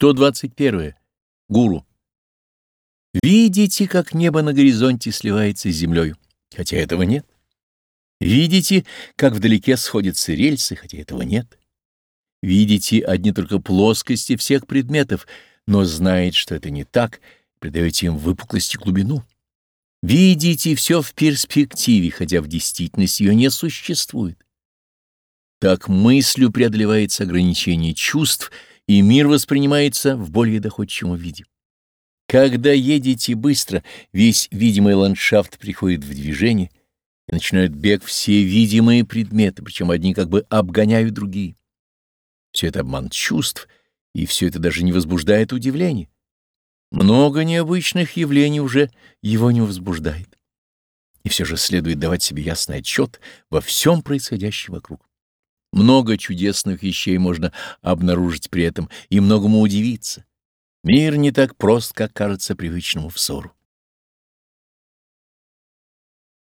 121. Гуру. Видите, как небо на горизонте сливается с землей, хотя этого нет. Видите, как вдалеке сходятся рельсы, хотя этого нет. Видите одни только плоскости всех предметов, но знаете, что это не так, придаете им выпуклость и глубину. Видите все в перспективе, хотя в действительности ее не существует. Так мыслью преодолевается ограничение чувств, и мир воспринимается в более доходчивом виде. Когда едете быстро, весь видимый ландшафт приходит в движение, и начинают бег все видимые предметы, причем одни как бы обгоняют другие. Все это обман чувств, и все это даже не возбуждает удивления. Много необычных явлений уже его не возбуждает. И все же следует давать себе ясный отчет во всем происходящем вокруг. Много чудесных вещей можно обнаружить при этом и многому удивиться. Мир не так прост, как кажется привычному взору.